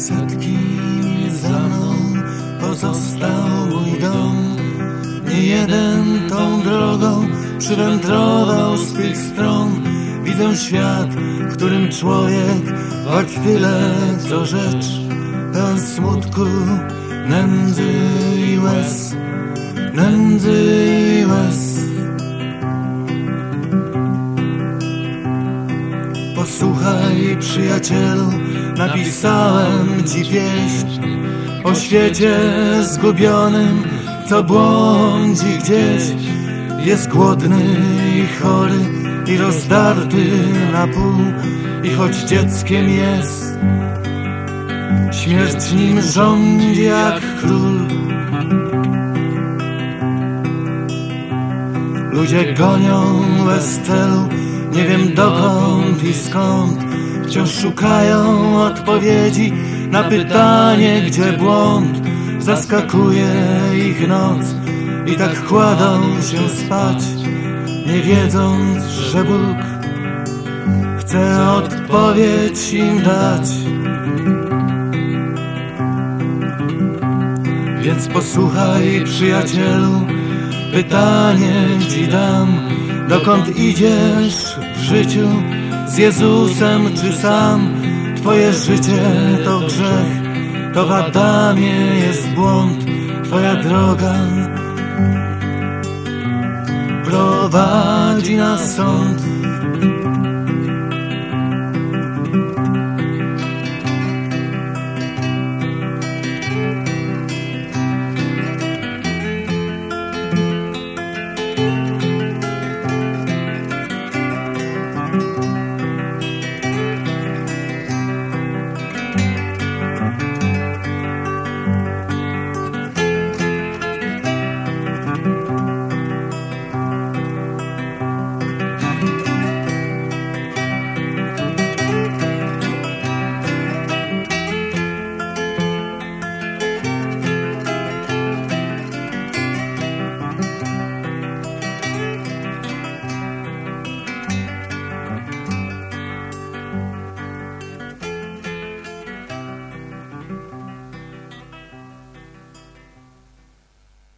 Setki mil za mną pozostał mój dom. Nie jeden tą drogą przywędrował z tych stron. Widzę świat, w którym człowiek choć tyle co rzecz, pełen smutku, nędzy i łez, nędzy i łez. Posłuchaj, przyjacielu, napisałem ci pieśń o świecie zgubionym, co błądzi gdzieś. Jest głodny i chory i rozdarty na pół, i choć dzieckiem jest, śmierć nim rządzi jak król. Ludzie gonią bez celu, nie wiem dokąd i skąd, wciąż szukają odpowiedzi na pytanie, gdzie błąd. Zaskakuje ich noc i tak kładą się spać, nie wiedząc, że Bóg chce odpowiedź im dać. Więc posłuchaj, przyjacielu, pytanie ci dam, dokąd idziesz w życiu, z Jezusem czy sam? Twoje życie to grzech, to w Adamie jest błąd, Twoja droga prowadzi na sąd.